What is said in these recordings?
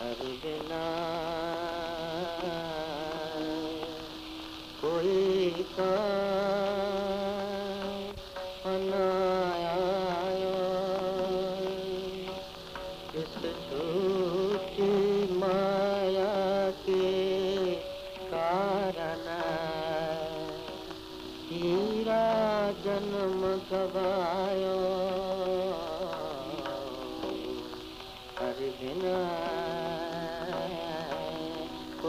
बिना कोई का जन्म गवायो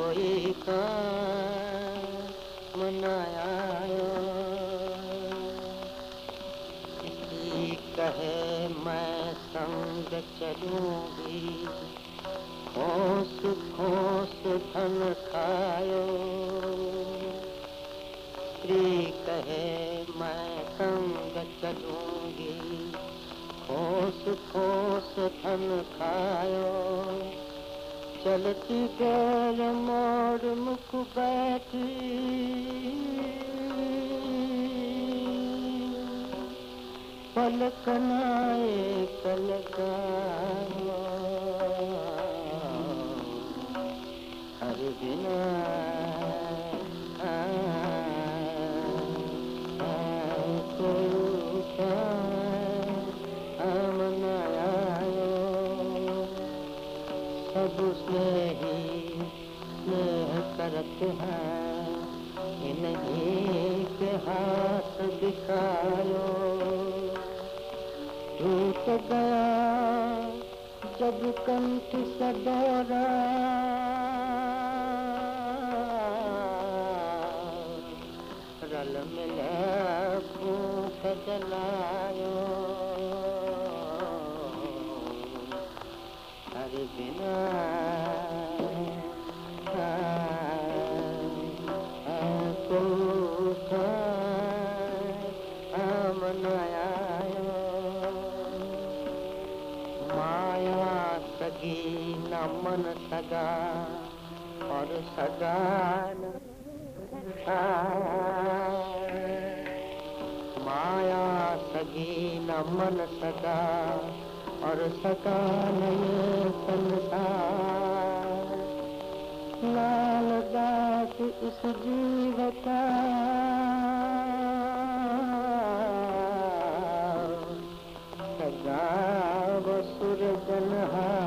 कोई का मनाया कहे मैं संग चलूँगी खोस खोस धन खायो स्त्री कहे मैं संग चलूँगी, खोस खोस धन खायो। चलती गैर मोर मुख बैठी। पलकनाए पलका हर बिना सब स्नेही स्नेह करते हैं। इन्हीं के हाथ दिखायो। टूट गया जब कंठ सदोरा। रल मिले भूख जलायो। मन सगा और सगा माया सगी न मन सगा और सका न ये संसार लाल दास इस जीव का सजा वसुर सुर जनहा।